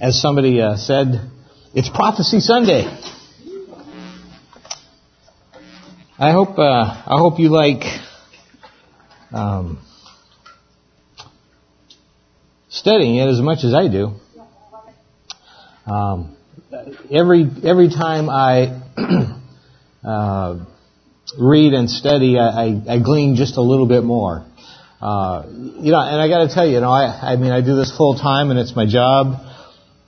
as somebody uh, said, it's Prophecy Sunday. I hope uh, I hope you like um, studying it as much as I do. Um, every every time I uh, read and study, I, I, I, glean just a little bit more. Uh, you know, and I got to tell you, you know, I, I mean, I do this full time, and it's my job,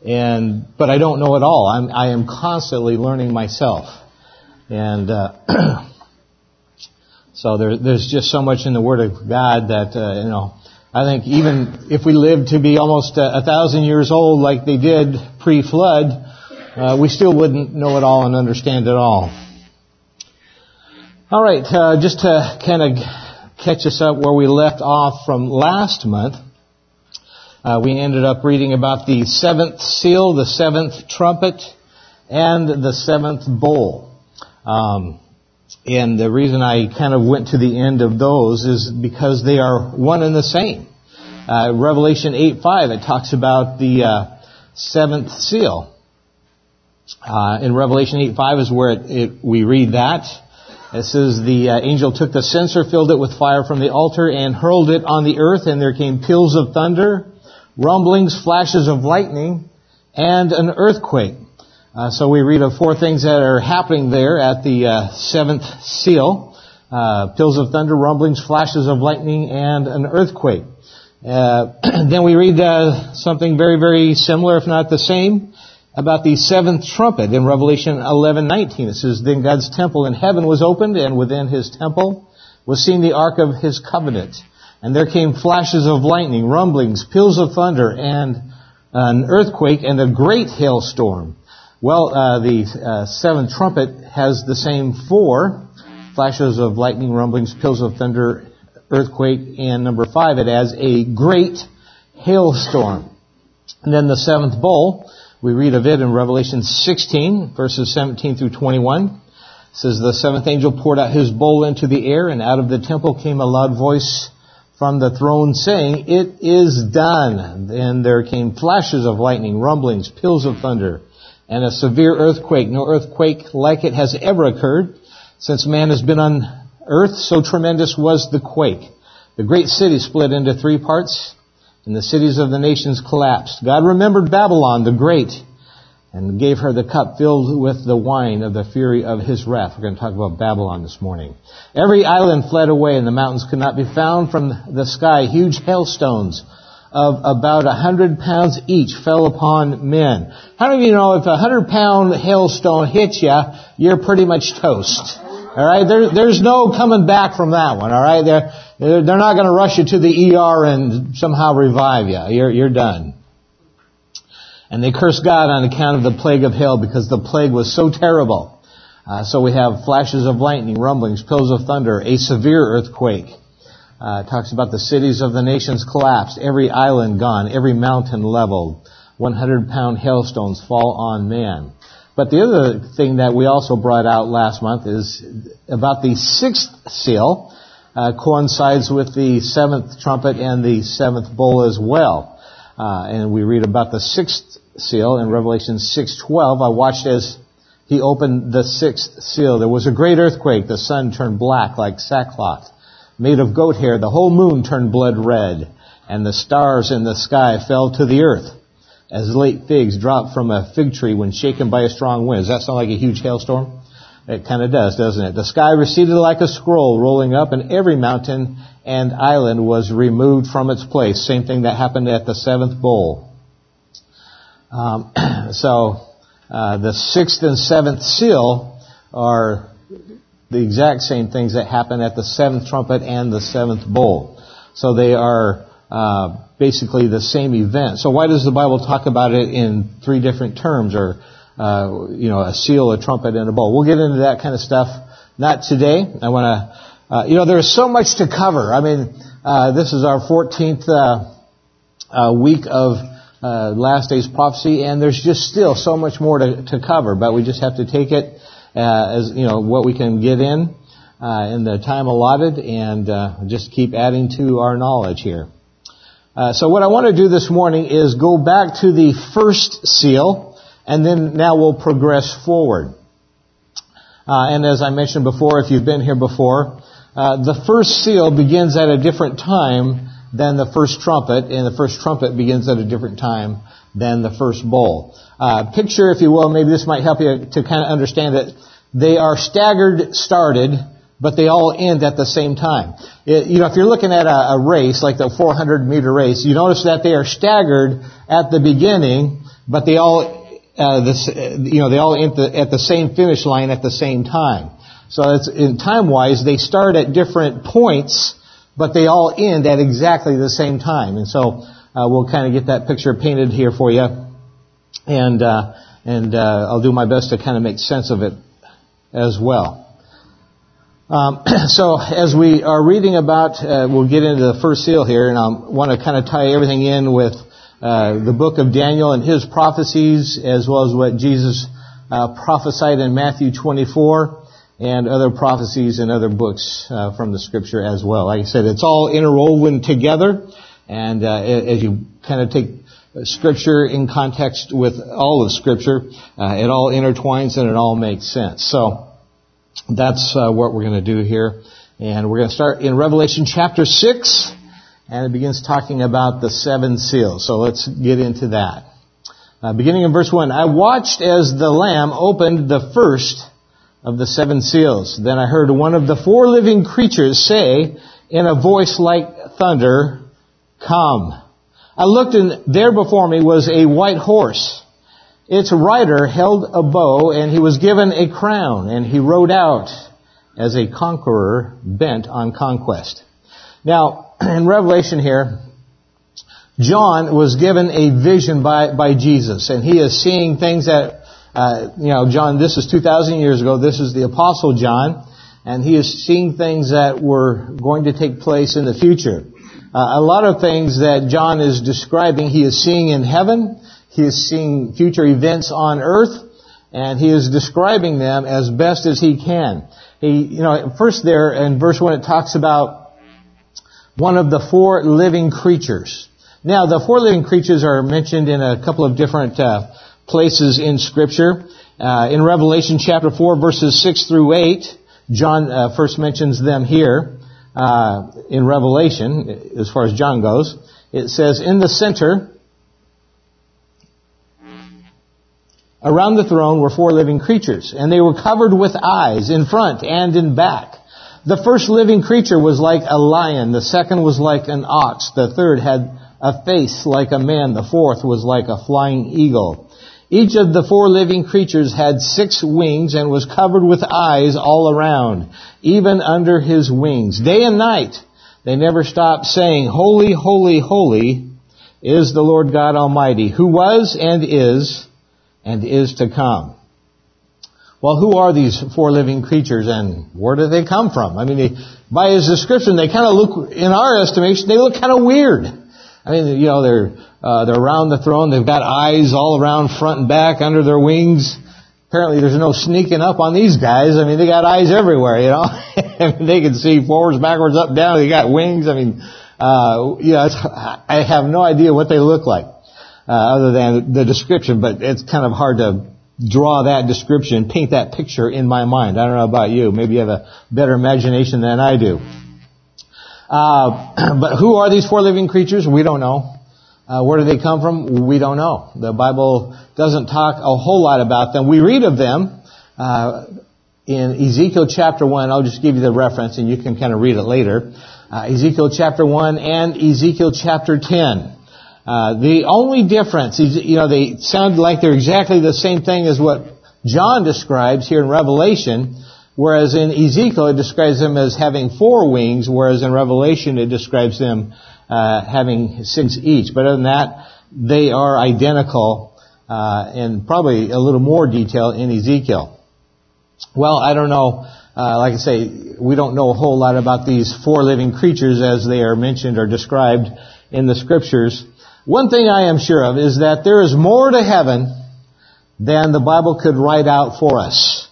and but I don't know it all. I'm I am constantly learning myself, and uh, so there, there's just so much in the Word of God that uh, you know. I think even if we live to be almost a, a thousand years old, like they did pre-flood, uh, we still wouldn't know it all and understand it all. All right, uh, just to kind of catch us up where we left off from last month, uh, we ended up reading about the seventh seal, the seventh trumpet, and the seventh bowl. Um, and the reason I kind of went to the end of those is because they are one and the same. Uh, Revelation 8:5 it talks about the uh, seventh seal. Uh, in Revelation 8:5 is where it, it, we read that. It says the uh, angel took the censer, filled it with fire from the altar, and hurled it on the earth, and there came peals of thunder, rumblings, flashes of lightning, and an earthquake. Uh, so we read of four things that are happening there at the uh, seventh seal. Uh, peals of thunder, rumblings, flashes of lightning, and an earthquake. Uh, then we read uh, something very, very similar, if not the same, about the seventh trumpet in Revelation 11:19. It says, "Then God's temple in heaven was opened, and within His temple was seen the ark of His covenant. And there came flashes of lightning, rumblings, peals of thunder, and an earthquake, and a great hailstorm." Well, uh, the uh, seventh trumpet has the same four flashes of lightning, rumblings, peals of thunder, earthquake, and number five, it has a great hailstorm. And then the seventh bowl, we read of it in Revelation 16, verses 17 through 21. It says, The seventh angel poured out his bowl into the air, and out of the temple came a loud voice from the throne saying, It is done. And there came flashes of lightning, rumblings, peals of thunder, and a severe earthquake. No earthquake like it has ever occurred since man has been on earth. So tremendous was the quake. The great city split into three parts and the cities of the nations collapsed. God remembered Babylon the Great and gave her the cup filled with the wine of the fury of his wrath. We're going to talk about Babylon this morning. Every island fled away and the mountains could not be found from the sky. Huge hailstones of about a hundred pounds each fell upon men. How many of you know if a hundred pound hailstone hits you, you're pretty much toast? Alright, there, there's no coming back from that one, alright? They're, they're not gonna rush you to the ER and somehow revive you. You're, you're done. And they cursed God on account of the plague of hail because the plague was so terrible. Uh, so we have flashes of lightning, rumblings, peals of thunder, a severe earthquake, uh, talks about the cities of the nations collapsed, every island gone, every mountain leveled, 100 pound hailstones fall on man. But the other thing that we also brought out last month is about the sixth seal, uh, coincides with the seventh trumpet and the seventh bowl as well. Uh, and we read about the sixth seal in Revelation 6:12. I watched as he opened the sixth seal. There was a great earthquake. The sun turned black like sackcloth made of goat hair, the whole moon turned blood red, and the stars in the sky fell to the earth as late figs drop from a fig tree when shaken by a strong wind. Does that sound like a huge hailstorm? It kind of does, doesn't it? The sky receded like a scroll rolling up, and every mountain and island was removed from its place. Same thing that happened at the seventh bowl. Um, so uh, the sixth and seventh seal are the exact same things that happen at the seventh trumpet and the seventh bowl. So they are uh, basically the same event. So why does the Bible talk about it in three different terms, or uh, you know, a seal, a trumpet, and a bowl? We'll get into that kind of stuff. Not today. I want to, uh, you know, there's so much to cover. I mean, uh, this is our 14th uh, uh, week of last day's prophecy, and there's just still so much more to, to cover. But we just have to take it uh, as you know what we can get in uh, in the time allotted, and uh, just keep adding to our knowledge here. Uh, so what I want to do this morning is go back to the first seal, and then now we'll progress forward. Uh, and as I mentioned before, if you've been here before, uh, the first seal begins at a different time than the first trumpet, and the first trumpet begins at a different time than the first bowl. Uh, picture, if you will, maybe this might help you to kind of understand that they are staggered started, but they all end at the same time. It, you know, if you're looking at a, a race, like the 400 meter race, you notice that they are staggered at the beginning, but they all, uh, this, you know, they all end the, at the same finish line at the same time. So it's, in time-wise, they start at different points, but they all end at exactly the same time. And so, uh, we'll kind of get that picture painted here for you. And, uh, and, uh, I'll do my best to kind of make sense of it as well. Um, so as we are reading about, uh, we'll get into the first seal here, and I want to kind of tie everything in with uh, the book of Daniel and his prophecies, as well as what Jesus uh, prophesied in Matthew 24, and other prophecies in other books uh, from the Scripture as well. Like I said, it's all interwoven together, and uh, as you kind of take Scripture in context with all of Scripture, uh, it all intertwines and it all makes sense. So that's uh, what we're going to do here. And we're going to start in Revelation chapter 6, and it begins talking about the seven seals. So let's get into that. Uh, beginning in verse 1, I watched as the Lamb opened the first of the seven seals. Then I heard one of the four living creatures say in a voice like thunder, Come. I looked and there before me was a white horse its rider held a bow and he was given a crown and he rode out as a conqueror bent on conquest. Now, in Revelation here, John was given a vision by, by Jesus and he is seeing things that, uh, you know, John, this is 2,000 years ago. This is the apostle John and he is seeing things that were going to take place in the future. Uh, a lot of things that John is describing, he is seeing in heaven he is seeing future events on earth and he is describing them as best as he can. He, you know, first there in verse 1 it talks about one of the four living creatures. Now, the four living creatures are mentioned in a couple of different uh, places in Scripture. Uh, in Revelation chapter 4, verses 6 through 8, John uh, first mentions them here uh, in Revelation, as far as John goes. It says, In the center Around the throne were four living creatures, and they were covered with eyes in front and in back. The first living creature was like a lion, the second was like an ox, the third had a face like a man, the fourth was like a flying eagle. Each of the four living creatures had six wings and was covered with eyes all around, even under his wings. Day and night, they never stopped saying, Holy, holy, holy is the Lord God Almighty, who was and is and is to come. Well, who are these four living creatures and where do they come from? I mean, they, by his description, they kind of look, in our estimation, they look kind of weird. I mean, you know, they're, uh, they're around the throne, they've got eyes all around front and back under their wings. Apparently there's no sneaking up on these guys. I mean, they got eyes everywhere, you know. they can see forwards, backwards, up, down. They got wings. I mean, uh, yeah, I have no idea what they look like uh, other than the description, but it's kind of hard to draw that description, paint that picture in my mind. I don't know about you. Maybe you have a better imagination than I do. Uh, but who are these four living creatures? We don't know. Uh, where do they come from? We don't know. The Bible doesn't talk a whole lot about them. We read of them uh, in Ezekiel chapter 1. I'll just give you the reference and you can kind of read it later. Uh, Ezekiel chapter 1 and Ezekiel chapter 10. Uh, the only difference, is, you know, they sound like they're exactly the same thing as what John describes here in Revelation, whereas in Ezekiel it describes them as having four wings, whereas in Revelation it describes them uh, having six each. But other than that, they are identical, uh, and probably a little more detail in Ezekiel. Well, I don't know. Uh, like I say, we don't know a whole lot about these four living creatures as they are mentioned or described in the scriptures. One thing I am sure of is that there is more to heaven than the Bible could write out for us.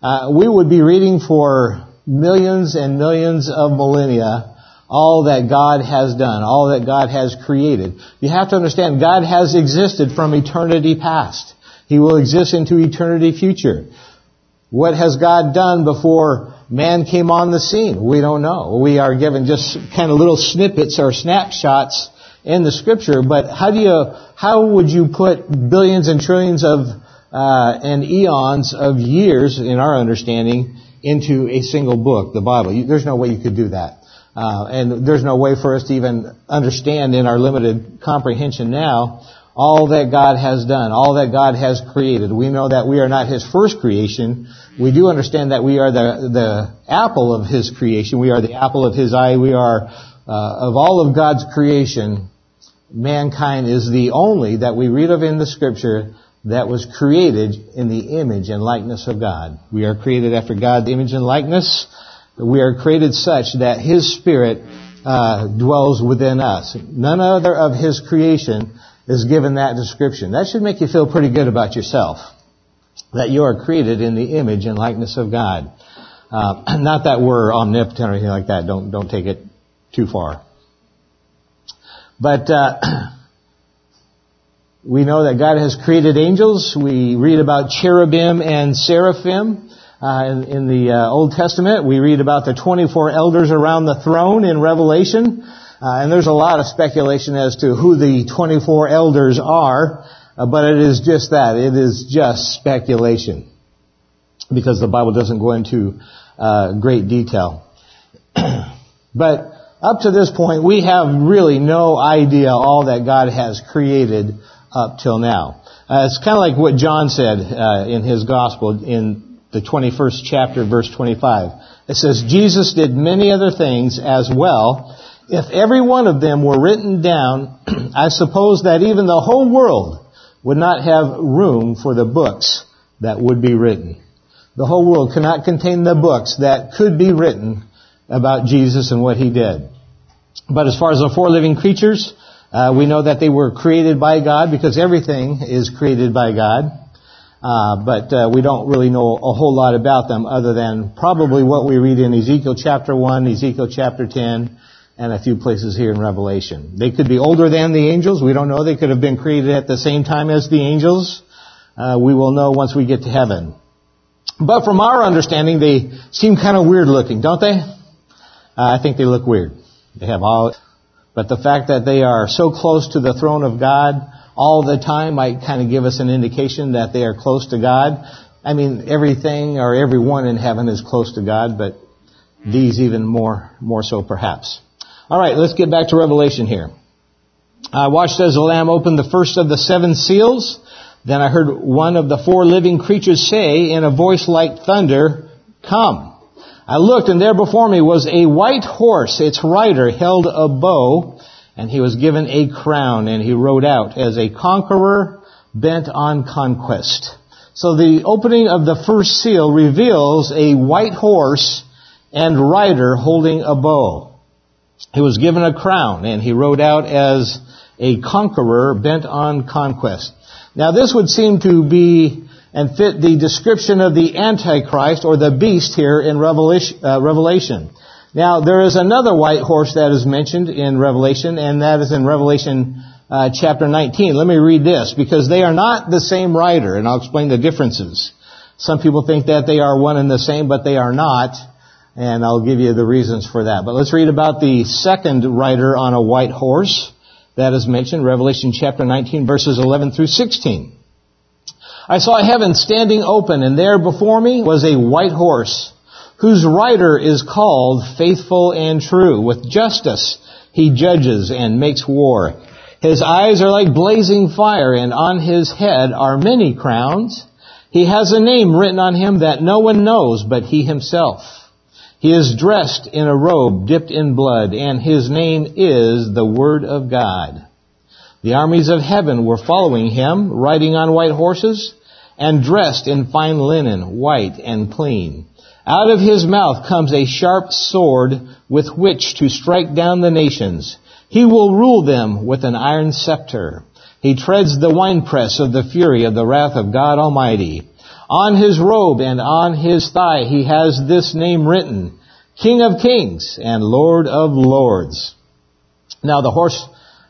Uh, we would be reading for millions and millions of millennia all that God has done, all that God has created. You have to understand God has existed from eternity past. He will exist into eternity future. What has God done before man came on the scene? We don't know. We are given just kind of little snippets or snapshots in the scripture, but how do you, how would you put billions and trillions of, uh, and eons of years in our understanding into a single book, the Bible? There's no way you could do that. Uh, and there's no way for us to even understand in our limited comprehension now all that God has done, all that God has created. We know that we are not His first creation. We do understand that we are the, the apple of His creation. We are the apple of His eye. We are, of all of God's creation, mankind is the only that we read of in the scripture that was created in the image and likeness of God. We are created after God's image and likeness. We are created such that His Spirit uh, dwells within us. None other of His creation is given that description. That should make you feel pretty good about yourself. That you are created in the image and likeness of God. Uh, not that we're omnipotent or anything like that. Don't don't take it too far. But uh, we know that God has created angels. We read about cherubim and seraphim. Uh, in, in, the uh, Old Testament, we read about the 24 elders around the throne in Revelation. Uh, and there's a lot of speculation as to who the 24 elders are, uh, but it is just that. It is just speculation. Because the Bible doesn't go into uh, great detail. but up to this point, we have really no idea all that God has created up till now. Uh, it's kind of like what John said uh, in his gospel in the 21st chapter, verse 25. It says, Jesus did many other things as well if every one of them were written down, I suppose that even the whole world would not have room for the books that would be written. The whole world cannot contain the books that could be written about Jesus and what he did. But as far as the four living creatures, uh, we know that they were created by God because everything is created by God. Uh, but uh, we don't really know a whole lot about them other than probably what we read in Ezekiel chapter 1, Ezekiel chapter 10, and a few places here in Revelation. They could be older than the angels. We don't know. They could have been created at the same time as the angels. Uh, we will know once we get to heaven. But from our understanding, they seem kind of weird looking, don't they? Uh, I think they look weird. They have all, but the fact that they are so close to the throne of God all the time might kind of give us an indication that they are close to God. I mean, everything or everyone in heaven is close to God, but these even more, more so perhaps. All right, let's get back to Revelation here. I watched as the Lamb opened the first of the seven seals. Then I heard one of the four living creatures say in a voice like thunder, Come. I looked and there before me was a white horse. Its rider held a bow and he was given a crown and he rode out as a conqueror bent on conquest. So the opening of the first seal reveals a white horse and rider holding a bow. He was given a crown and he rode out as a conqueror bent on conquest. Now this would seem to be and fit the description of the Antichrist or the beast here in Revelation. Uh, Now there is another white horse that is mentioned in Revelation and that is in Revelation uh, chapter 19. Let me read this because they are not the same rider and I'll explain the differences. Some people think that they are one and the same, but they are not and I'll give you the reasons for that. But let's read about the second rider on a white horse that is mentioned, Revelation chapter 19 verses 11 through 16. I saw heaven standing open and there before me was a white horse whose rider is called faithful and true. With justice he judges and makes war. His eyes are like blazing fire and on his head are many crowns. He has a name written on him that no one knows but he himself. He is dressed in a robe dipped in blood, and his name is the Word of God. The armies of heaven were following him, riding on white horses, and dressed in fine linen, white and clean. Out of his mouth comes a sharp sword with which to strike down the nations. He will rule them with an iron scepter. He treads the winepress of the fury of the wrath of God Almighty. On his robe and on his thigh he has this name written, King of kings and Lord of lords. Now the horse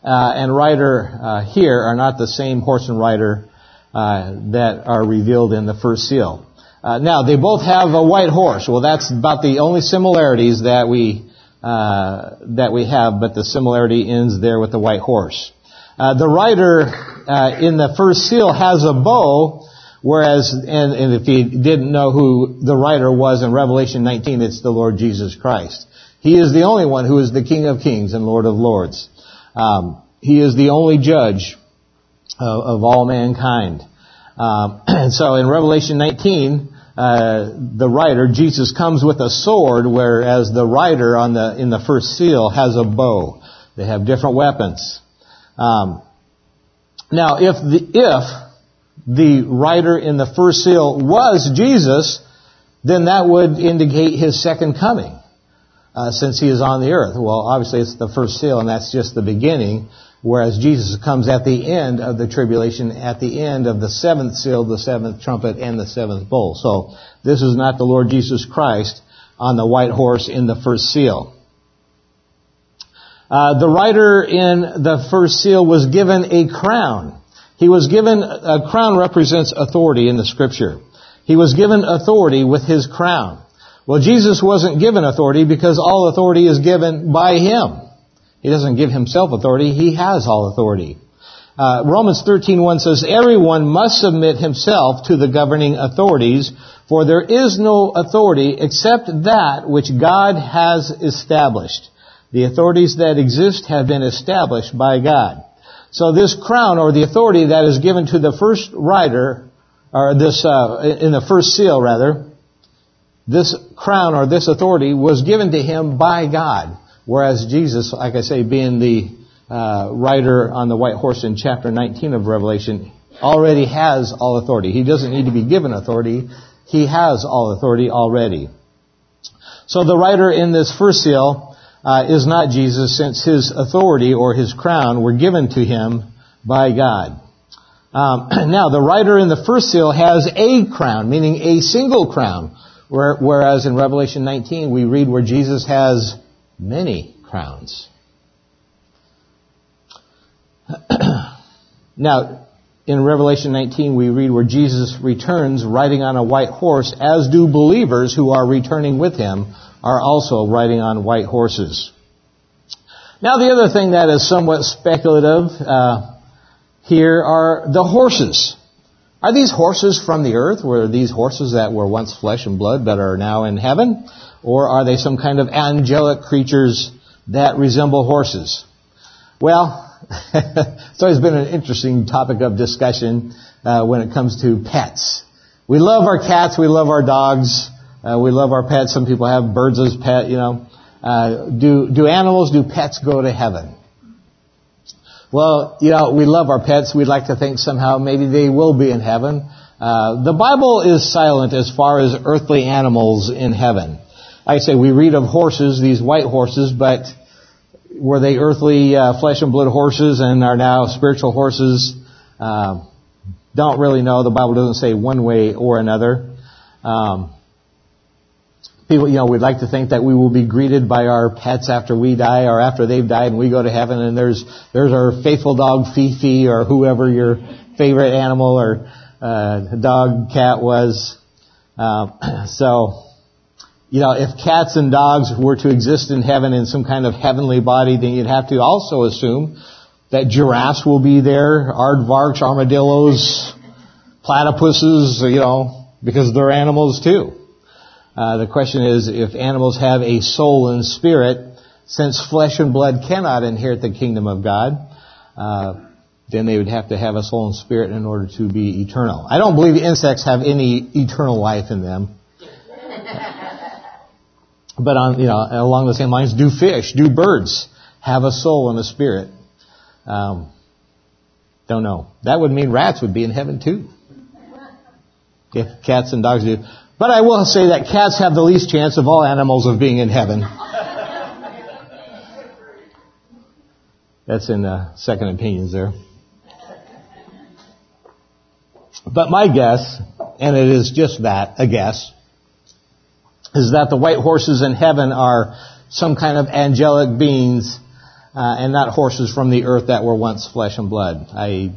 uh, and rider uh, here are not the same horse and rider uh, that are revealed in the first seal. Uh, now they both have a white horse. Well, that's about the only similarities that we uh, that we have, but the similarity ends there with the white horse. Uh, the rider in the first seal has a bow, whereas and, and if you didn't know who the rider was in Revelation 19, it's the Lord Jesus Christ. He is the only one who is the King of Kings and Lord of Lords. Um, he is the only judge of, all mankind. Um, and so in Revelation 19, uh, the writer, Jesus comes with a sword, whereas the writer on the in the first seal has a bow. They have different weapons. Um, now, if the if the writer in the first seal was Jesus, then that would indicate his second coming, uh, since he is on the earth. Well, obviously it's the first seal, and that's just the beginning. Whereas Jesus comes at the end of the tribulation, at the end of the seventh seal, the seventh trumpet, and the seventh bowl. So this is not the Lord Jesus Christ on the white horse in the first seal. Uh, the rider in the first seal was given a crown. He was given, a crown represents authority in the scripture. He was given authority with his crown. Well, Jesus wasn't given authority because all authority is given by him. He doesn't give himself authority. He has all authority. Uh, Romans 13.1 says, Everyone must submit himself to the governing authorities, for there is no authority except that which God has established. The authorities that exist have been established by God. So this crown, or the authority that is given to the first rider, or this, uh, in the first seal rather, this crown or this authority was given to him by God. Whereas Jesus, like I say, being the uh, rider on the white horse in chapter 19 of Revelation, already has all authority. He doesn't need to be given authority. He has all authority already. So the rider in this first seal uh, is not Jesus since his authority or his crown were given to him by God. Um, now, the rider in the first seal has a crown, meaning a single crown, whereas in Revelation 19 we read where Jesus has many crowns. now, in Revelation 19, we read where Jesus returns riding on a white horse, as do believers who are returning with him are also riding on white horses. Now, the other thing that is somewhat speculative uh, here are the horses. Are these horses from the earth? Were these horses that were once flesh and blood but are now in heaven? Or are they some kind of angelic creatures that resemble horses? Well, it's always been an interesting topic of discussion uh, when it comes to pets. We love our cats, we love our dogs, uh, we love our pets. Some people have birds as pet, you know. Uh, do do animals, do pets go to heaven? Well, you know, we love our pets. We'd like to think somehow maybe they will be in heaven. Uh, the Bible is silent as far as earthly animals in heaven. I say we read of horses, these white horses, but were they earthly uh, flesh and blood horses and are now spiritual horses? Uh, don't really know. The Bible doesn't say one way or another. Um, people, you know, we'd like to think that we will be greeted by our pets after we die or after they've died and we go to heaven and there's there's our faithful dog Fifi or whoever your favorite animal or uh, dog cat was. Uh, so you know, if cats and dogs were to exist in heaven in some kind of heavenly body, then you'd have to also assume that giraffes will be there, aardvarks, armadillos, platypuses, you know, because they're animals too. Uh, the question is, if animals have a soul and spirit, since flesh and blood cannot inherit the kingdom of God, uh, then they would have to have a soul and spirit in order to be eternal. I don't believe insects have any eternal life in them. But on, you know, along the same lines, do fish, do birds have a soul and a spirit? Um, don't know. That would mean rats would be in heaven too. If cats and dogs do. But I will say that cats have the least chance of all animals of being in heaven. That's in the second opinions there. But my guess, and it is just that, a guess, is that the white horses in heaven are some kind of angelic beings uh, and not horses from the earth that were once flesh and blood. I,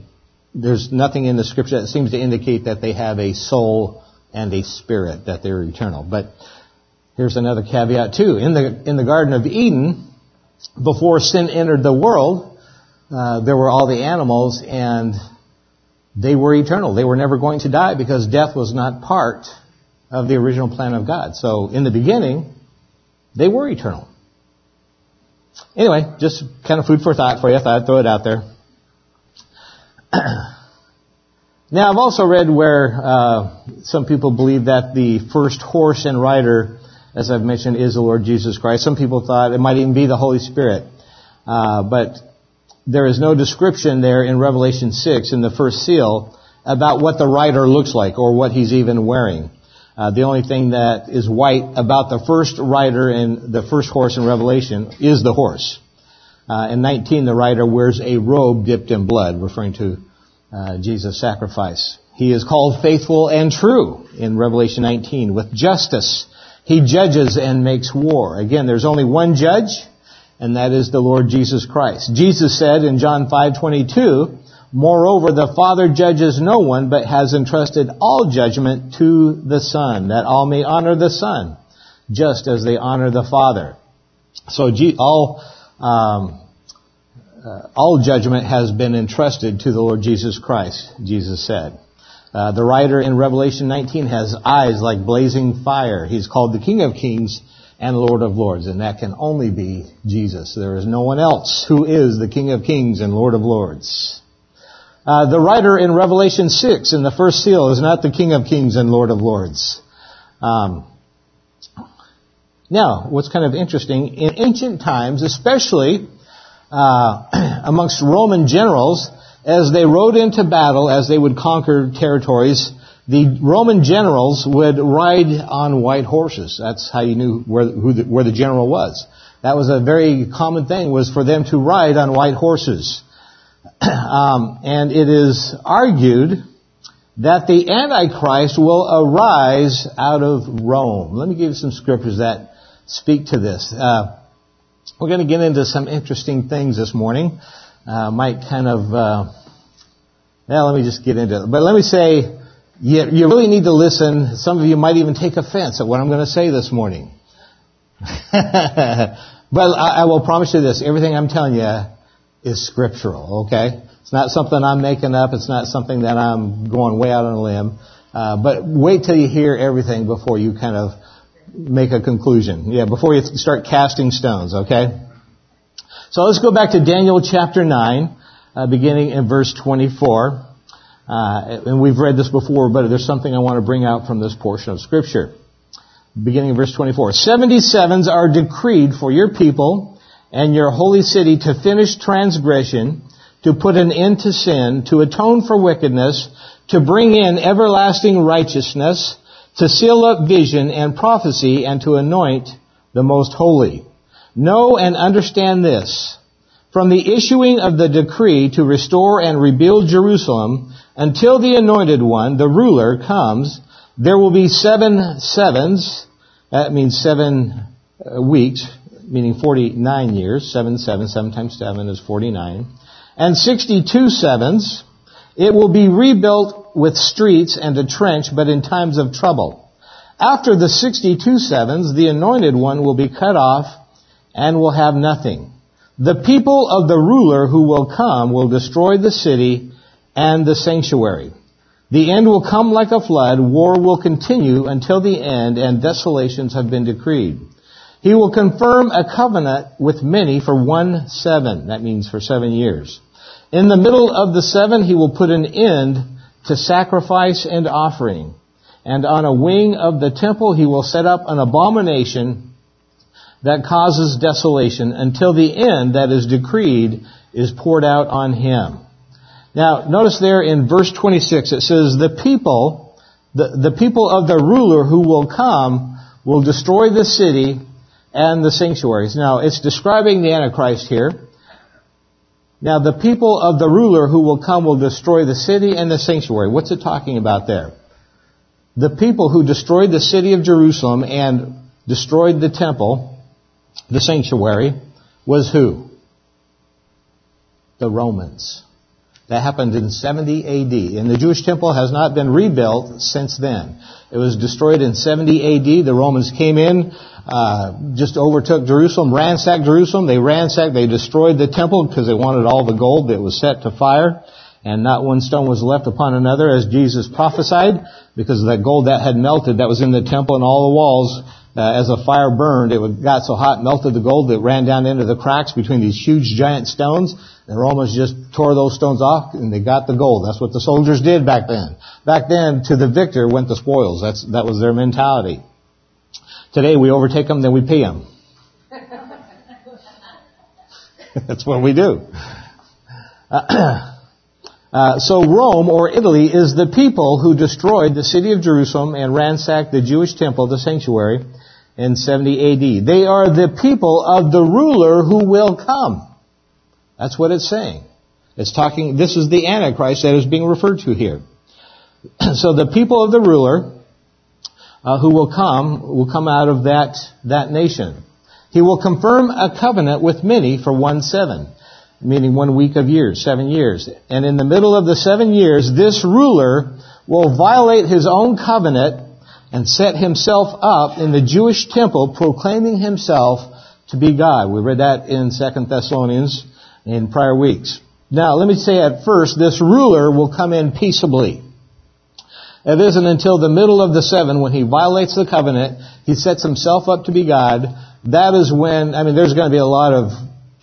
there's nothing in the scripture that seems to indicate that they have a soul and a spirit, that they're eternal. But here's another caveat too. In the, in the Garden of Eden, before sin entered the world, uh, there were all the animals and they were eternal. They were never going to die because death was not part of the original plan of God. So in the beginning, they were eternal. Anyway, just kind of food for thought for you. I thought I'd throw it out there. now, I've also read where uh, some people believe that the first horse and rider, as I've mentioned, is the Lord Jesus Christ. Some people thought it might even be the Holy Spirit. Uh, but there is no description there in Revelation 6 in the first seal about what the rider looks like or what he's even wearing. Uh, the only thing that is white about the first rider and the first horse in Revelation is the horse. Uh, in 19, the rider wears a robe dipped in blood, referring to uh, Jesus' sacrifice. He is called faithful and true in Revelation 19 with justice. He judges and makes war. Again, there's only one judge, and that is the Lord Jesus Christ. Jesus said in John 5:22, Moreover, the Father judges no one, but has entrusted all judgment to the Son, that all may honor the Son, just as they honor the Father. So all, um, uh, all judgment has been entrusted to the Lord Jesus Christ, Jesus said. Uh, the writer in Revelation 19 has eyes like blazing fire. He's called the King of Kings and Lord of Lords, and that can only be Jesus. There is no one else who is the King of Kings and Lord of Lords. Uh, the writer in Revelation 6 in the first seal is not the King of Kings and Lord of Lords. Um, now, what's kind of interesting, in ancient times, especially uh, amongst Roman generals, as they rode into battle, as they would conquer territories, the Roman generals would ride on white horses. That's how you knew where, the, where the general was. That was a very common thing, was for them to ride on white horses. um, and it is argued that the Antichrist will arise out of Rome. Let me give you some scriptures that speak to this. Uh, we're going to get into some interesting things this morning. Uh, might kind of, uh, well, let me just get into it. But let me say, you, you really need to listen. Some of you might even take offense at what I'm going to say this morning. but I, I will promise you this: everything I'm telling you is scriptural, okay? It's not something I'm making up. It's not something that I'm going way out on a limb. Uh, but wait till you hear everything before you kind of make a conclusion. Yeah, before you start casting stones, okay? So let's go back to Daniel chapter 9, uh, beginning in verse 24. Uh, and we've read this before, but there's something I want to bring out from this portion of scripture. Beginning in verse 24. 77s are decreed for your people and your holy city to finish transgression, to put an end to sin, to atone for wickedness, to bring in everlasting righteousness, to seal up vision and prophecy, and to anoint the most holy. Know and understand this. From the issuing of the decree to restore and rebuild Jerusalem until the anointed one, the ruler, comes, there will be seven sevens. That means seven uh, weeks, meaning 49 years. 7, 7, 7 times 7 is 49. And 62 sevens. It will be rebuilt with streets and a trench, but in times of trouble. After the 62 sevens, the anointed one will be cut off and will have nothing. The people of the ruler who will come will destroy the city and the sanctuary. The end will come like a flood, war will continue until the end, and desolations have been decreed. He will confirm a covenant with many for one seven. That means for seven years. In the middle of the seven, he will put an end to sacrifice and offering. And on a wing of the temple, he will set up an abomination that causes desolation until the end that is decreed is poured out on him. Now, notice there in verse 26, it says, the people, the, the people of the ruler who will come will destroy the city and the sanctuaries. Now, it's describing the Antichrist here. Now, the people of the ruler who will come will destroy the city and the sanctuary. What's it talking about there? The people who destroyed the city of Jerusalem and destroyed the temple, the sanctuary, was who? The Romans. That happened in 70 AD. And the Jewish temple has not been rebuilt since then. It was destroyed in 70 AD. The Romans came in, uh, just overtook Jerusalem, ransacked Jerusalem. They ransacked, they destroyed the temple because they wanted all the gold that was set to fire. And not one stone was left upon another as Jesus prophesied because of that gold that had melted that was in the temple and all the walls uh, as a fire burned, it got so hot, melted the gold that ran down into the cracks between these huge giant stones. The Romans just tore those stones off and they got the gold. That's what the soldiers did back then. Back then, to the victor went the spoils. That's, that was their mentality. Today we overtake them, then we pay them. That's what we do. Uh, so Rome or Italy is the people who destroyed the city of Jerusalem and ransacked the Jewish temple, the sanctuary, in 70 AD. They are the people of the ruler who will come. That's what it's saying. It's talking, this is the Antichrist that is being referred to here. so the people of the ruler uh, who will come will come out of that, that nation. He will confirm a covenant with many for one seven meaning one week of years, seven years. And in the middle of the seven years, this ruler will violate his own covenant and set himself up in the Jewish temple proclaiming himself to be God. We read that in 2 Thessalonians in prior weeks. Now, let me say at first, this ruler will come in peaceably. It isn't until the middle of the seven when he violates the covenant, he sets himself up to be God. That is when, I mean, there's going to be a lot of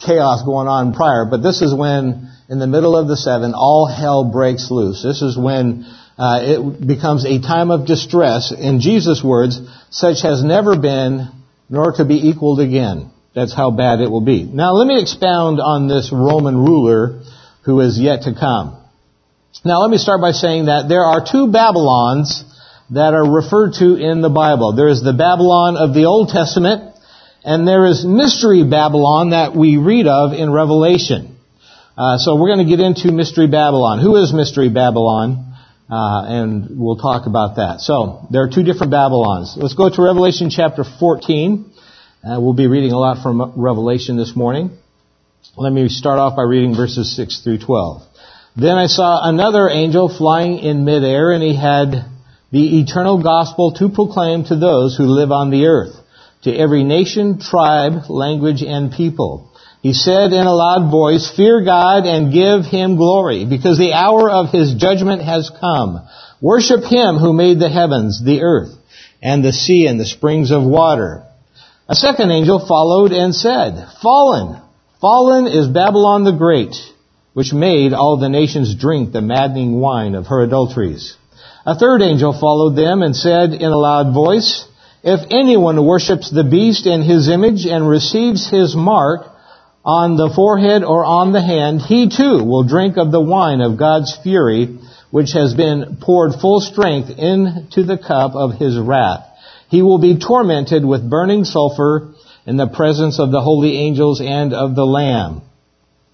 chaos going on prior, but this is when, in the middle of the seven, all hell breaks loose. This is when uh, it becomes a time of distress. In Jesus' words, such has never been, nor could be equaled again. That's how bad it will be. Now let me expound on this Roman ruler who is yet to come. Now let me start by saying that there are two Babylons that are referred to in the Bible. There is the Babylon of the Old Testament, and there is Mystery Babylon that we read of in Revelation. Uh, so we're going to get into Mystery Babylon. Who is Mystery Babylon? Uh, and we'll talk about that. So there are two different Babylons. Let's go to Revelation chapter 14. Uh, we'll be reading a lot from Revelation this morning. Let me start off by reading verses 6 through 12. Then I saw another angel flying in midair, and he had the eternal gospel to proclaim to those who live on the earth to every nation, tribe, language, and people. He said in a loud voice, Fear God and give Him glory, because the hour of His judgment has come. Worship Him who made the heavens, the earth, and the sea and the springs of water. A second angel followed and said, Fallen! Fallen is Babylon the Great, which made all the nations drink the maddening wine of her adulteries. A third angel followed them and said in a loud voice, if anyone worships the beast in his image and receives his mark on the forehead or on the hand, he too will drink of the wine of God's fury, which has been poured full strength into the cup of his wrath. He will be tormented with burning sulfur in the presence of the holy angels and of the Lamb.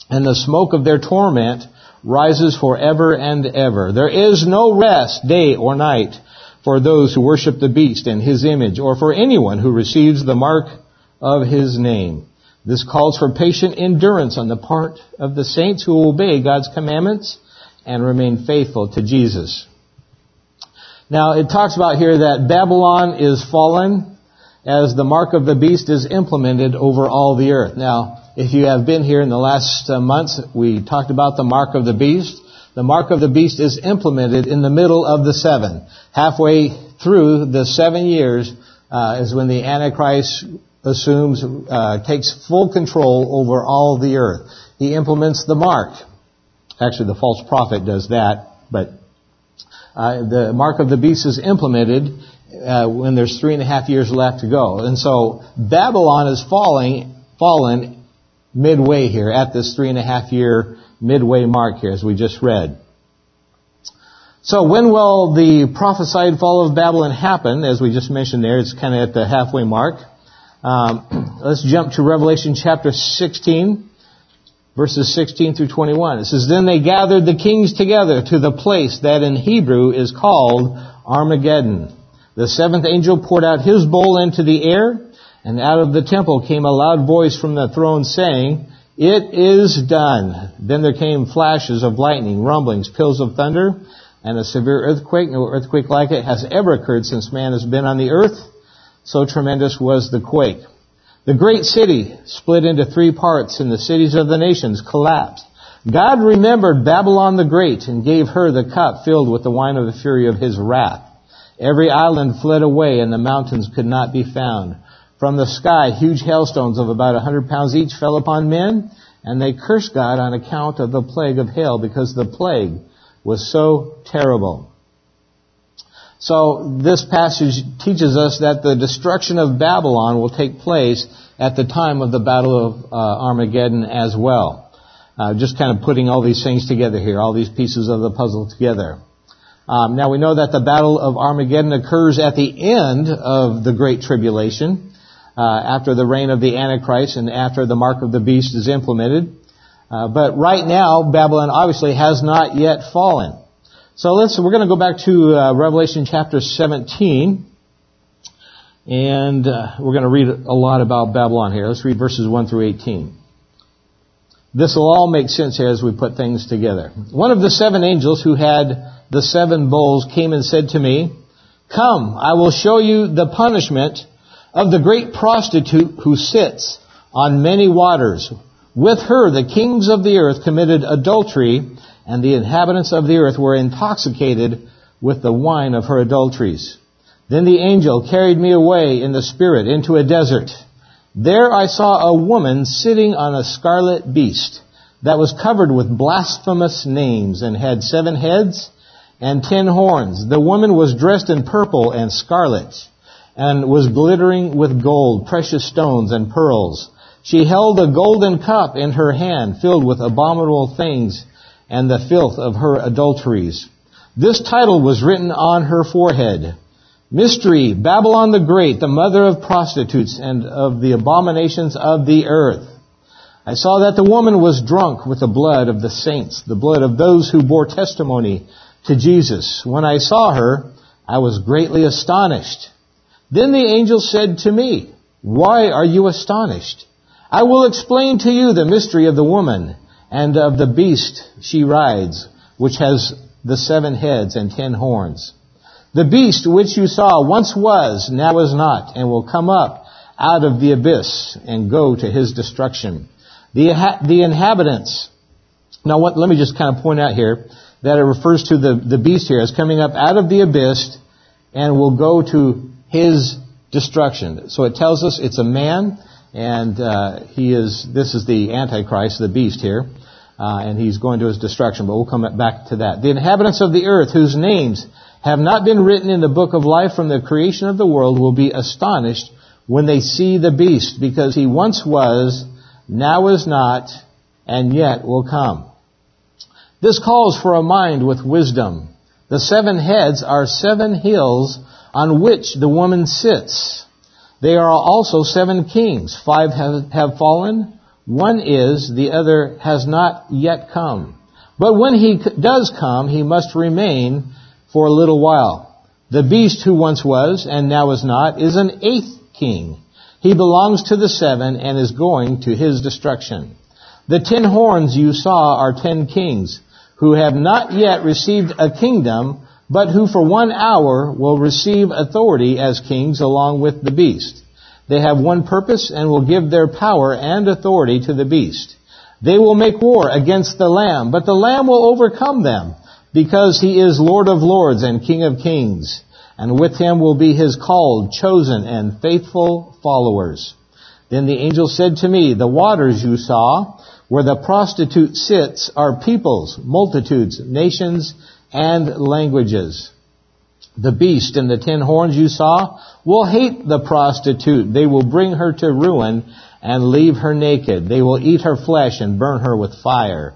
And the smoke of their torment rises forever and ever. There is no rest day or night for those who worship the beast and his image, or for anyone who receives the mark of his name. This calls for patient endurance on the part of the saints who obey God's commandments and remain faithful to Jesus. Now, it talks about here that Babylon is fallen as the mark of the beast is implemented over all the earth. Now, if you have been here in the last uh, months, we talked about the mark of the beast. The mark of the beast is implemented in the middle of the seven. Halfway through the seven years uh, is when the Antichrist assumes, uh, takes full control over all the earth. He implements the mark. Actually, the false prophet does that, but uh, the mark of the beast is implemented uh, when there's three and a half years left to go. And so Babylon is falling, fallen midway here at this three and a half year midway mark here, as we just read. So when will the prophesied fall of Babylon happen? As we just mentioned there, it's kind of at the halfway mark. Um, let's jump to Revelation chapter 16, verses 16 through 21. It says, Then they gathered the kings together to the place that in Hebrew is called Armageddon, The seventh angel poured out his bowl into the air, and out of the temple came a loud voice from the throne saying, It is done. Then there came flashes of lightning, rumblings, peals of thunder, and a severe earthquake. No earthquake like it has ever occurred since man has been on the earth. So tremendous was the quake. The great city split into three parts and the cities of the nations collapsed. God remembered Babylon the Great and gave her the cup filled with the wine of the fury of his wrath. Every island fled away and the mountains could not be found. From the sky, huge hailstones of about a hundred pounds each fell upon men, and they cursed God on account of the plague of hail because the plague was so terrible. So this passage teaches us that the destruction of Babylon will take place at the time of the Battle of uh, Armageddon as well. Uh, just kind of putting all these things together here, all these pieces of the puzzle together. Um, now we know that the Battle of Armageddon occurs at the end of the Great Tribulation, uh, after the reign of the Antichrist and after the mark of the beast is implemented. Uh, but right now, Babylon obviously has not yet fallen. So let's, we're going to go back to uh, Revelation chapter 17. And uh, we're going to read a lot about Babylon here. Let's read verses 1 through 18. This will all make sense here as we put things together. One of the seven angels who had the seven bowls came and said to me, Come, I will show you the punishment of the great prostitute who sits on many waters. With her the kings of the earth committed adultery and the inhabitants of the earth were intoxicated with the wine of her adulteries. Then the angel carried me away in the spirit into a desert. There I saw a woman sitting on a scarlet beast that was covered with blasphemous names and had seven heads and ten horns. The woman was dressed in purple and scarlet and was glittering with gold, precious stones and pearls. She held a golden cup in her hand filled with abominable things and the filth of her adulteries. This title was written on her forehead. Mystery, Babylon the Great, the mother of prostitutes and of the abominations of the earth. I saw that the woman was drunk with the blood of the saints, the blood of those who bore testimony to Jesus. When I saw her, I was greatly astonished. Then the angel said to me, Why are you astonished? I will explain to you the mystery of the woman and of the beast she rides, which has the seven heads and ten horns. The beast which you saw once was, now is not, and will come up out of the abyss and go to his destruction. The, the inhabitants, now what, let me just kind of point out here that it refers to the, the beast here as coming up out of the abyss and will go to his destruction. So it tells us it's a man and uh, he is this is the antichrist the beast here uh, and he's going to his destruction but we'll come back to that. The inhabitants of the earth whose names have not been written in the book of life from the creation of the world will be astonished when they see the beast because he once was now is not and yet will come. This calls for a mind with wisdom. The seven heads are seven hills on which the woman sits they are also seven kings. Five have, have fallen. One is, the other has not yet come. But when he does come, he must remain for a little while. The beast who once was and now is not is an eighth king. He belongs to the seven and is going to his destruction. The ten horns you saw are ten kings who have not yet received a kingdom but who for one hour will receive authority as kings along with the beast. They have one purpose and will give their power and authority to the beast. They will make war against the Lamb, but the Lamb will overcome them because he is Lord of lords and King of kings. And with him will be his called, chosen, and faithful followers. Then the angel said to me, the waters you saw, where the prostitute sits, are peoples, multitudes, nations, and languages. The beast and the ten horns you saw will hate the prostitute. They will bring her to ruin and leave her naked. They will eat her flesh and burn her with fire.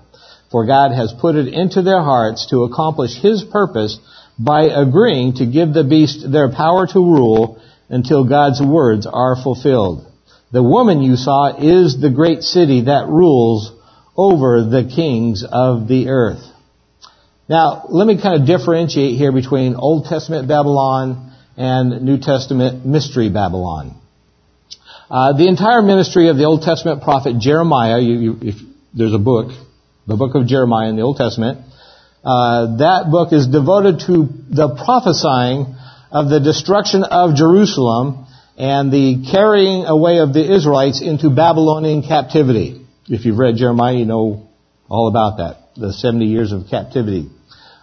For God has put it into their hearts to accomplish His purpose by agreeing to give the beast their power to rule until God's words are fulfilled. The woman you saw is the great city that rules over the kings of the earth. Now, let me kind of differentiate here between Old Testament Babylon and New Testament Mystery Babylon. Uh, the entire ministry of the Old Testament prophet Jeremiah, you, you, if there's a book, the book of Jeremiah in the Old Testament, uh, that book is devoted to the prophesying of the destruction of Jerusalem and the carrying away of the Israelites into Babylonian captivity. If you've read Jeremiah, you know all about that, the 70 years of captivity.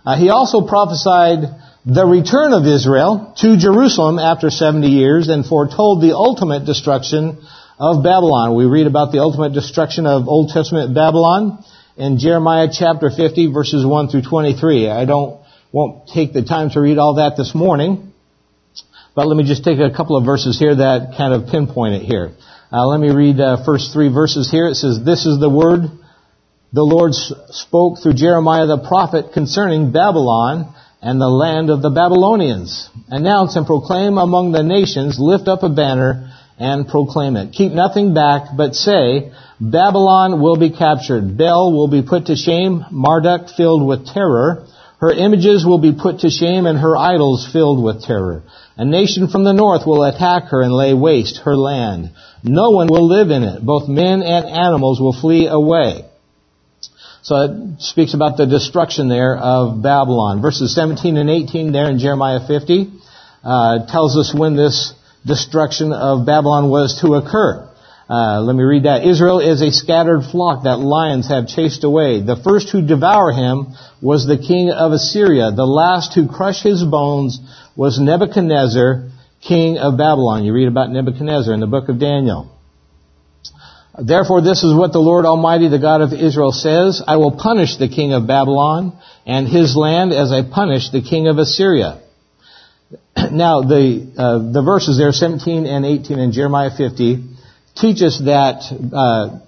Uh, he also prophesied the return of Israel to Jerusalem after 70 years and foretold the ultimate destruction of Babylon. We read about the ultimate destruction of Old Testament Babylon in Jeremiah chapter 50 verses 1 through 23. I don't, won't take the time to read all that this morning, but let me just take a couple of verses here that kind of pinpoint it here. Uh, let me read uh, first three verses here. It says, This is the word the Lord spoke through Jeremiah the prophet concerning Babylon and the land of the Babylonians. Announce and proclaim among the nations, lift up a banner and proclaim it. Keep nothing back, but say, Babylon will be captured. Bel will be put to shame, Marduk filled with terror. Her images will be put to shame and her idols filled with terror. A nation from the north will attack her and lay waste her land. No one will live in it. Both men and animals will flee away. So it speaks about the destruction there of Babylon. Verses 17 and 18 there in Jeremiah 50 uh, tells us when this destruction of Babylon was to occur. Uh, let me read that. Israel is a scattered flock that lions have chased away. The first who devour him was the king of Assyria. The last who crush his bones was Nebuchadnezzar, king of Babylon. You read about Nebuchadnezzar in the book of Daniel. Therefore, this is what the Lord Almighty, the God of Israel says, I will punish the king of Babylon and his land as I punished the king of Assyria. Now, the, uh, the verses there, 17 and 18 in Jeremiah 50, teach us that uh,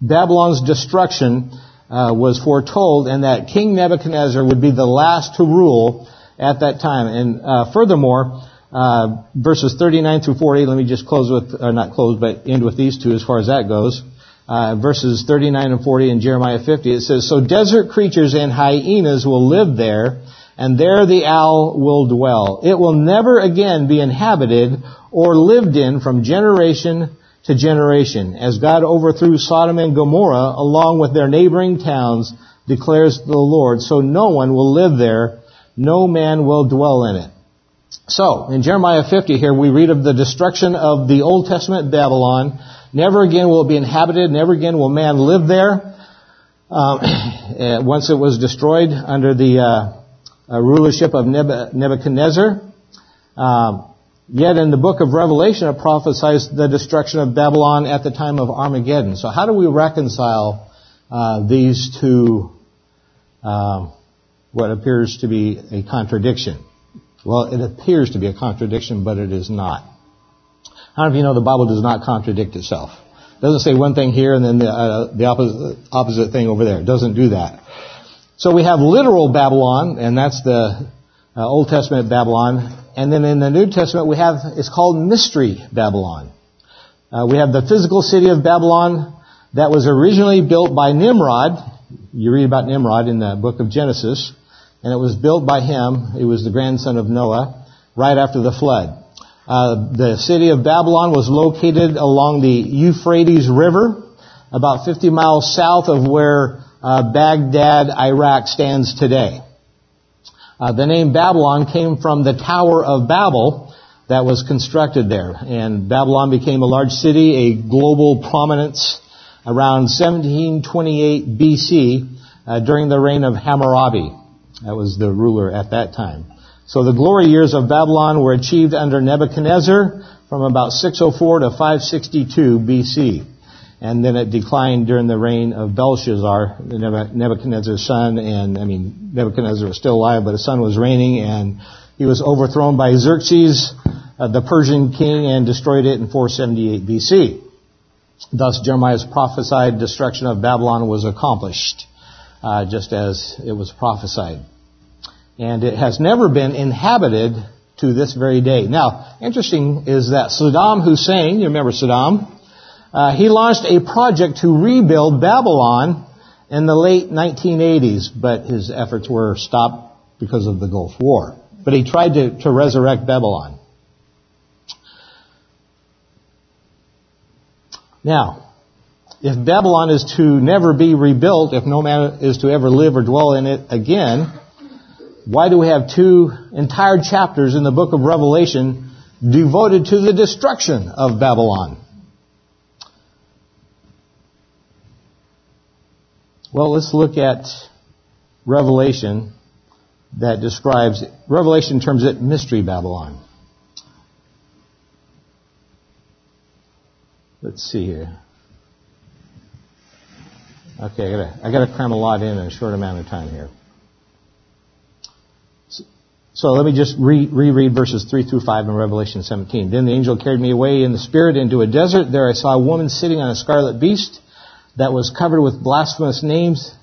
Babylon's destruction uh, was foretold and that King Nebuchadnezzar would be the last to rule at that time. And uh, furthermore, uh, verses 39 through 40, let me just close with, or not close, but end with these two as far as that goes. Uh, verses 39 and 40 in Jeremiah 50, it says, So desert creatures and hyenas will live there, and there the owl will dwell. It will never again be inhabited or lived in from generation to generation. As God overthrew Sodom and Gomorrah along with their neighboring towns, declares the Lord, so no one will live there, no man will dwell in it. So, in Jeremiah 50 here, we read of the destruction of the Old Testament Babylon. Never again will it be inhabited. Never again will man live there. Um, once it was destroyed under the uh, uh, rulership of Nebuchadnezzar. Um, yet in the book of Revelation, it prophesies the destruction of Babylon at the time of Armageddon. So how do we reconcile uh, these two, um, what appears to be a contradiction? Well, it appears to be a contradiction, but it is not. How many of you know the Bible does not contradict itself? It doesn't say one thing here and then the, uh, the opposite, opposite thing over there. It doesn't do that. So we have literal Babylon, and that's the uh, Old Testament Babylon. And then in the New Testament we have, it's called Mystery Babylon. Uh, we have the physical city of Babylon that was originally built by Nimrod. You read about Nimrod in the book of Genesis and it was built by him. He was the grandson of Noah, right after the flood. Uh, the city of Babylon was located along the Euphrates River, about 50 miles south of where uh, Baghdad, Iraq stands today. Uh, the name Babylon came from the Tower of Babel that was constructed there, and Babylon became a large city, a global prominence around 1728 BC uh, during the reign of Hammurabi. That was the ruler at that time. So the glory years of Babylon were achieved under Nebuchadnezzar from about 604 to 562 BC. And then it declined during the reign of Belshazzar, Nebuchadnezzar's son. And I mean, Nebuchadnezzar was still alive, but his son was reigning and he was overthrown by Xerxes, uh, the Persian king, and destroyed it in 478 BC. Thus, Jeremiah's prophesied destruction of Babylon was accomplished uh, just as it was prophesied. And it has never been inhabited to this very day. Now, interesting is that Saddam Hussein, you remember Saddam, uh, he launched a project to rebuild Babylon in the late 1980s, but his efforts were stopped because of the Gulf War. But he tried to, to resurrect Babylon. Now, if Babylon is to never be rebuilt, if no man is to ever live or dwell in it again, why do we have two entire chapters in the book of Revelation devoted to the destruction of Babylon? Well, let's look at Revelation that describes, Revelation terms it Mystery Babylon. Let's see here. Okay, I gotta, gotta cram a lot in in a short amount of time here. So let me just re- reread verses 3 through 5 in Revelation 17. Then the angel carried me away in the spirit into a desert. There I saw a woman sitting on a scarlet beast that was covered with blasphemous names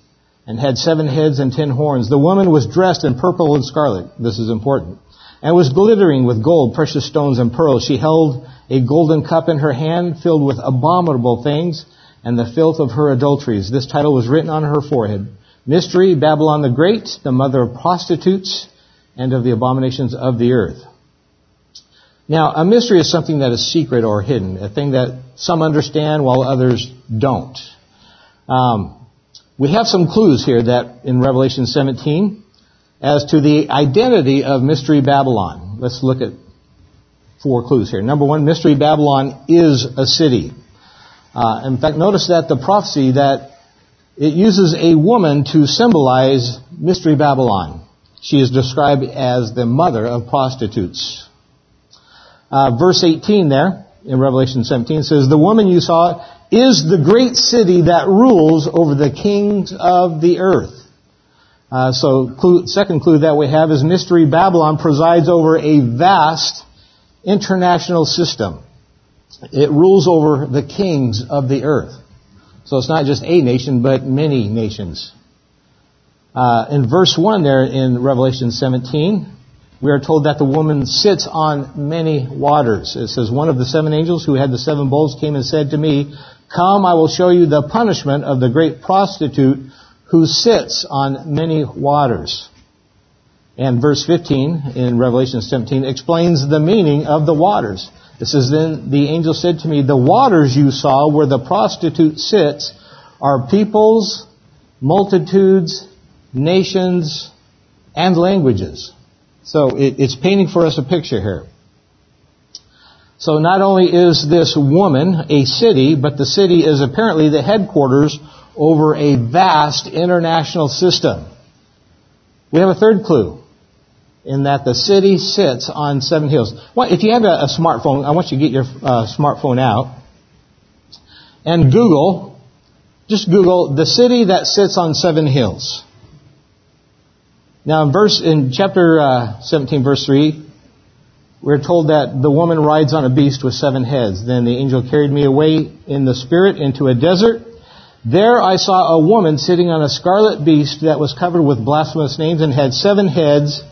and had seven heads and ten horns. The woman was dressed in purple and scarlet. This is important. And was glittering with gold, precious stones, and pearls. She held a golden cup in her hand filled with abominable things and the filth of her adulteries. This title was written on her forehead. Mystery, Babylon the Great, the mother of prostitutes and of the abominations of the earth. Now, a mystery is something that is secret or hidden, a thing that some understand while others don't. Um, we have some clues here that in Revelation 17 as to the identity of Mystery Babylon. Let's look at four clues here. Number one, Mystery Babylon is a city. Uh, in fact, notice that the prophecy that it uses a woman to symbolize Mystery Babylon. She is described as the mother of prostitutes. Uh, verse 18 there in Revelation 17 says, The woman you saw is the great city that rules over the kings of the earth. Uh, so, clue, second clue that we have is Mystery Babylon presides over a vast international system. It rules over the kings of the earth. So it's not just a nation, but many nations. Uh, in verse 1 there in Revelation 17, we are told that the woman sits on many waters. It says, One of the seven angels who had the seven bowls came and said to me, Come, I will show you the punishment of the great prostitute who sits on many waters. And verse 15 in Revelation 17 explains the meaning of the waters. It says, Then the angel said to me, The waters you saw where the prostitute sits are peoples, multitudes, nations, and languages. So it, it's painting for us a picture here. So not only is this woman a city, but the city is apparently the headquarters over a vast international system. We have a third clue in that the city sits on seven hills. Well, if you have a, a, smartphone, I want you to get your uh, smartphone out and Google, just Google the city that sits on seven hills. Now in verse, in chapter uh, 17 verse 3, we're told that the woman rides on a beast with seven heads. Then the angel carried me away in the spirit into a desert. There I saw a woman sitting on a scarlet beast that was covered with blasphemous names and had seven heads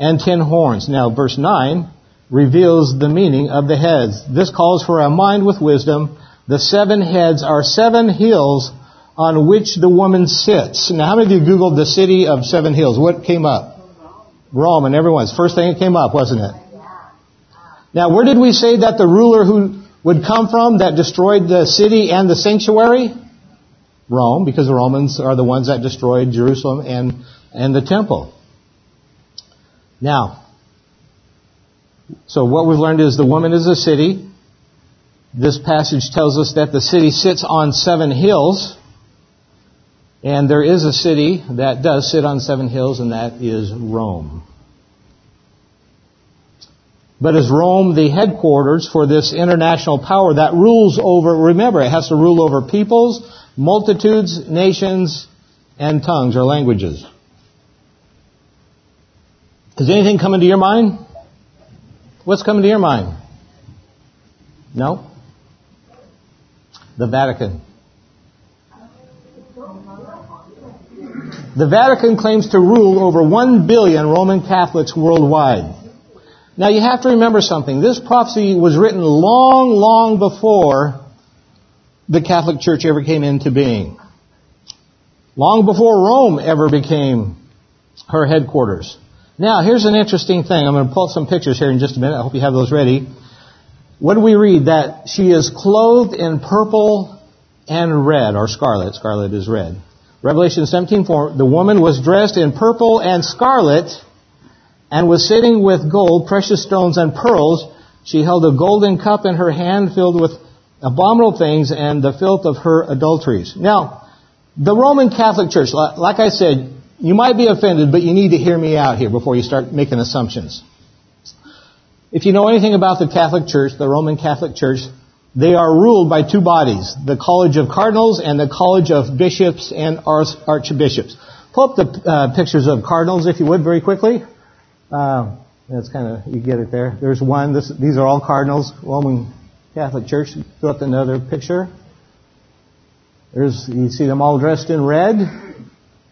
and ten horns. Now verse 9 reveals the meaning of the heads. This calls for a mind with wisdom. The seven heads are seven hills on which the woman sits. Now how many of you Googled the city of seven hills? What came up? Rome and everyone's. First thing that came up, wasn't it? Now, where did we say that the ruler who would come from that destroyed the city and the sanctuary? Rome, because the Romans are the ones that destroyed Jerusalem and, and the temple. Now, so what we've learned is the woman is a city. This passage tells us that the city sits on seven hills. And there is a city that does sit on seven hills, and that is Rome. But is Rome the headquarters for this international power that rules over, remember, it has to rule over peoples, multitudes, nations, and tongues or languages. Is anything coming to your mind? What's coming to your mind? No? The Vatican. The Vatican claims to rule over one billion Roman Catholics worldwide. Now you have to remember something. This prophecy was written long, long before the Catholic Church ever came into being. Long before Rome ever became her headquarters. Now, here's an interesting thing. I'm going to pull some pictures here in just a minute. I hope you have those ready. What do we read? That she is clothed in purple and red, or scarlet. Scarlet is red. Revelation 17:4. The woman was dressed in purple and scarlet, and was sitting with gold, precious stones, and pearls. She held a golden cup in her hand filled with abominable things and the filth of her adulteries. Now, the Roman Catholic Church, like I said, you might be offended, but you need to hear me out here before you start making assumptions. If you know anything about the Catholic Church, the Roman Catholic Church, they are ruled by two bodies, the College of Cardinals and the College of Bishops and Archbishops. Pull up the uh, pictures of cardinals, if you would, very quickly. Uh, that's kind of, you get it there. There's one, this, these are all cardinals, Roman Catholic Church. Throw up another picture. There's, you see them all dressed in red.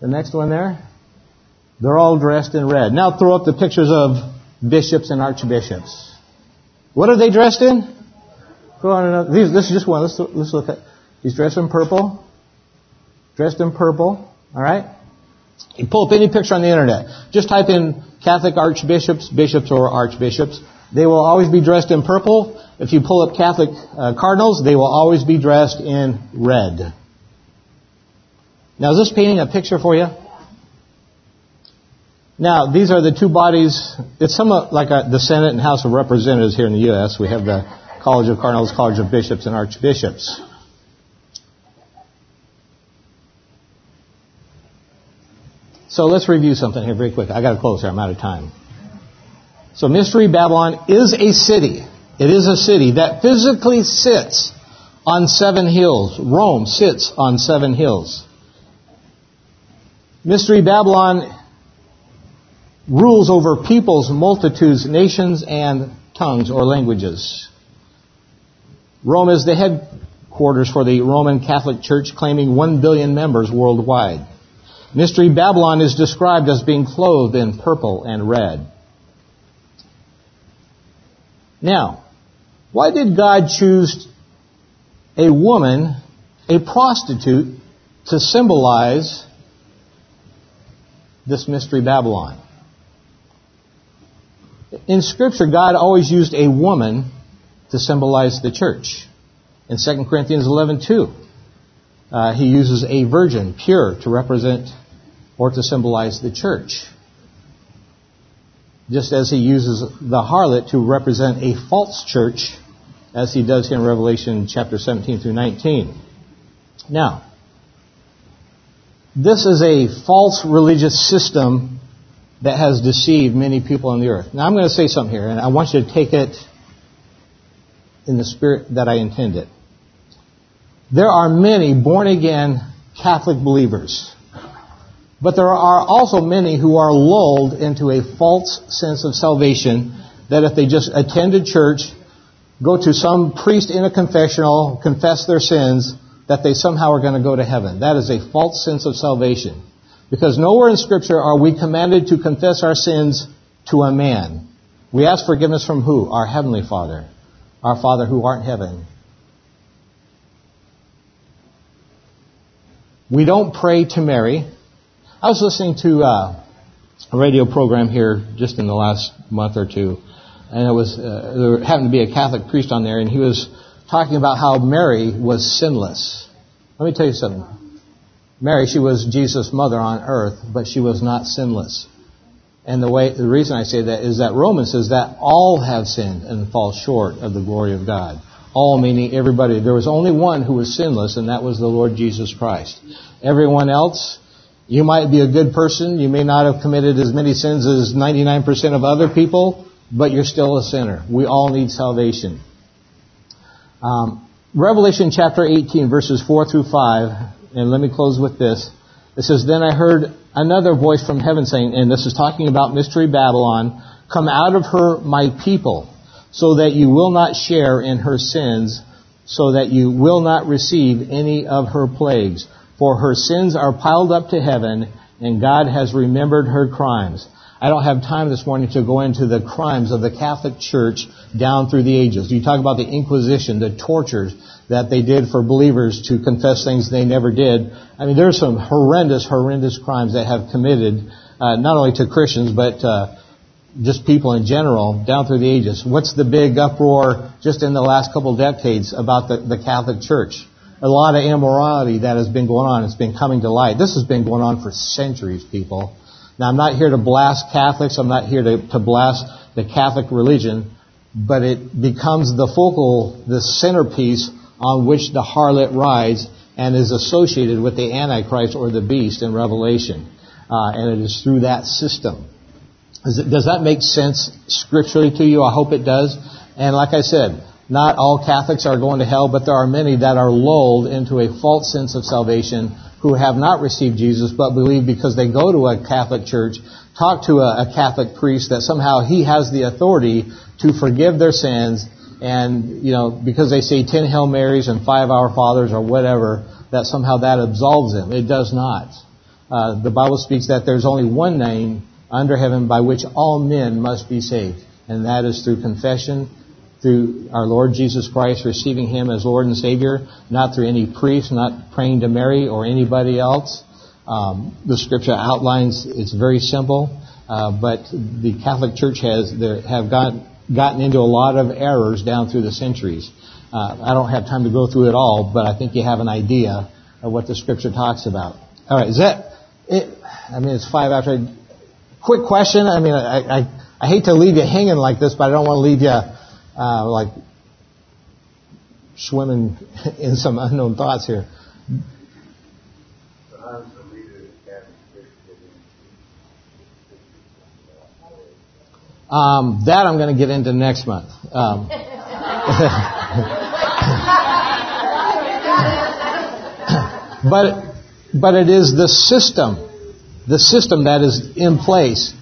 The next one there. They're all dressed in red. Now throw up the pictures of bishops and archbishops. What are they dressed in? Go on another. These, this is just one. Let's, let's look at. He's dressed in purple. Dressed in purple. All right. You pull up any picture on the internet. Just type in Catholic archbishops, bishops, or archbishops. They will always be dressed in purple. If you pull up Catholic uh, cardinals, they will always be dressed in red. Now, is this painting a picture for you? Now, these are the two bodies. It's somewhat like a, the Senate and House of Representatives here in the U.S. We have the College of Cardinals, College of Bishops, and Archbishops. So let's review something here very quick. I got to close here. I'm out of time. So Mystery Babylon is a city. It is a city that physically sits on seven hills. Rome sits on seven hills. Mystery Babylon rules over peoples, multitudes, nations, and tongues or languages. Rome is the headquarters for the Roman Catholic Church, claiming one billion members worldwide. Mystery Babylon is described as being clothed in purple and red. Now, why did God choose a woman, a prostitute, to symbolize this mystery Babylon? In Scripture, God always used a woman to symbolize the church. In 2 Corinthians 11:2, uh, he uses a virgin, pure, to represent or to symbolize the church. Just as he uses the harlot to represent a false church, as he does here in Revelation chapter 17 through 19. Now, this is a false religious system that has deceived many people on the earth. Now I'm going to say something here, and I want you to take it in the spirit that I intend it. There are many born again Catholic believers, but there are also many who are lulled into a false sense of salvation that if they just attend a church, go to some priest in a confessional, confess their sins, that they somehow are going to go to heaven. That is a false sense of salvation. Because nowhere in Scripture are we commanded to confess our sins to a man. We ask forgiveness from who? Our Heavenly Father. Our Father who art in heaven. We don't pray to Mary. I was listening to uh, a radio program here just in the last month or two, and it was uh, there happened to be a Catholic priest on there, and he was talking about how Mary was sinless. Let me tell you something. Mary, she was Jesus' mother on earth, but she was not sinless. And the way, the reason I say that is that Romans says that all have sinned and fall short of the glory of God. All meaning everybody. There was only one who was sinless, and that was the Lord Jesus Christ. Everyone else, you might be a good person. You may not have committed as many sins as 99% of other people, but you're still a sinner. We all need salvation. Um, Revelation chapter 18, verses 4 through 5, and let me close with this. It says, Then I heard another voice from heaven saying, and this is talking about Mystery Babylon, Come out of her, my people, so that you will not share in her sins, so that you will not receive any of her plagues. For her sins are piled up to heaven, and God has remembered her crimes. I don't have time this morning to go into the crimes of the Catholic Church down through the ages. You talk about the Inquisition, the tortures that they did for believers to confess things they never did. I mean, there's some horrendous, horrendous crimes that have committed uh, not only to Christians, but uh, just people in general down through the ages. What's the big uproar just in the last couple decades about the, the Catholic Church? A lot of immorality that has been going on. It's been coming to light. This has been going on for centuries, people. Now, I'm not here to blast Catholics. I'm not here to, to blast the Catholic religion, but it becomes the focal, the centerpiece on which the harlot rides and is associated with the Antichrist or the beast in Revelation. Uh, and it is through that system. It, does that make sense scripturally to you? I hope it does. And like I said, not all Catholics are going to hell, but there are many that are lulled into a false sense of salvation who have not received Jesus but believe because they go to a Catholic church, talk to a, a Catholic priest that somehow he has the authority to forgive their sins and, you know, because they say ten Hail Marys and five Our Fathers or whatever, that somehow that absolves them. It does not. Uh, the Bible speaks that there's only one name under heaven by which all men must be saved, and that is through confession through our Lord Jesus Christ, receiving Him as Lord and Savior, not through any priest, not praying to Mary or anybody else. Um, the Scripture outlines it's very simple, uh, but the Catholic Church has there, have got, gotten into a lot of errors down through the centuries. Uh, I don't have time to go through it all, but I think you have an idea of what the Scripture talks about. All right, is that? It, I mean, it's five after. Quick question. I mean, I, I I hate to leave you hanging like this, but I don't want to leave you uh, like swimming in some unknown thoughts here. Um, that I'm going to get into next month. Um, but but it is the system, the system that is in place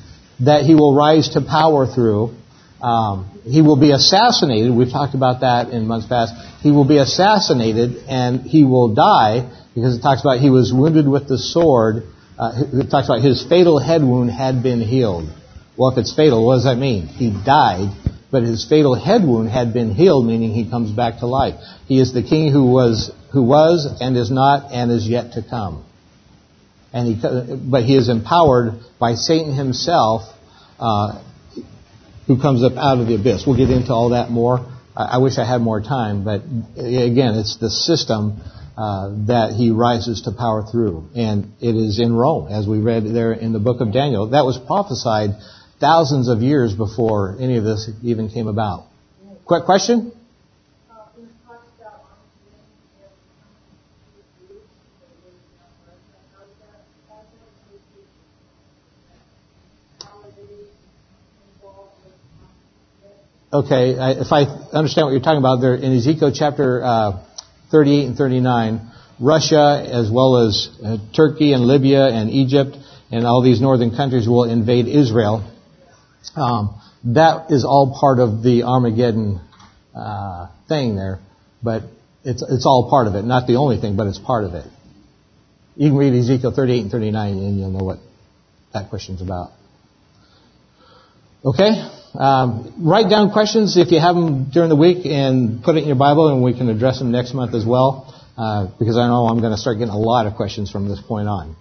that he will rise to power through um, he will be assassinated. We've talked about that in months past. He will be assassinated and he will die because it talks about he was wounded with the sword. Uh, it talks about his fatal head wound had been healed. Well, if it's fatal, what does that mean? He died, but his fatal head wound had been healed, meaning he comes back to life. He is the king who was, who was and is not and is yet to come. And he, but he is empowered by Satan himself uh, who comes up out of the abyss. We'll get into all that more. I, wish I had more time, but again, it's the system uh, that he rises to power through, and it is in Rome, as we read there in the book of Daniel. That was prophesied thousands of years before any of this even came about. Quick question? Okay, if I understand what you're talking about there, in Ezekiel chapter uh, 38 and 39, Russia as well as uh, Turkey and Libya and Egypt and all these northern countries will invade Israel. Um, that is all part of the Armageddon uh, thing there, but it's it's all part of it. Not the only thing, but it's part of it. You can read Ezekiel 38 and 39, and you'll know what that question's about. Okay. Um, write down questions if you have them during the week and put it in your Bible, and we can address them next month as well. Uh, because I know I'm going to start getting a lot of questions from this point on.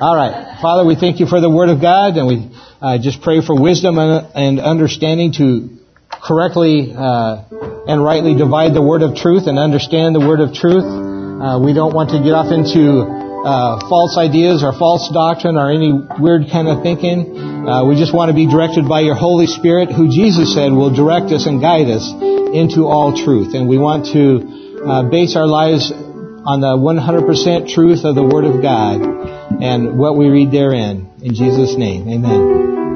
All right, Father, we thank you for the Word of God, and we uh, just pray for wisdom and, and understanding to correctly uh, and rightly divide the Word of truth and understand the Word of truth. Uh, we don't want to get off into uh, false ideas or false doctrine or any weird kind of thinking. Uh, we just want to be directed by your Holy Spirit, who Jesus said will direct us and guide us into all truth. And we want to uh, base our lives on the 100% truth of the Word of God and what we read therein. In Jesus' name, amen.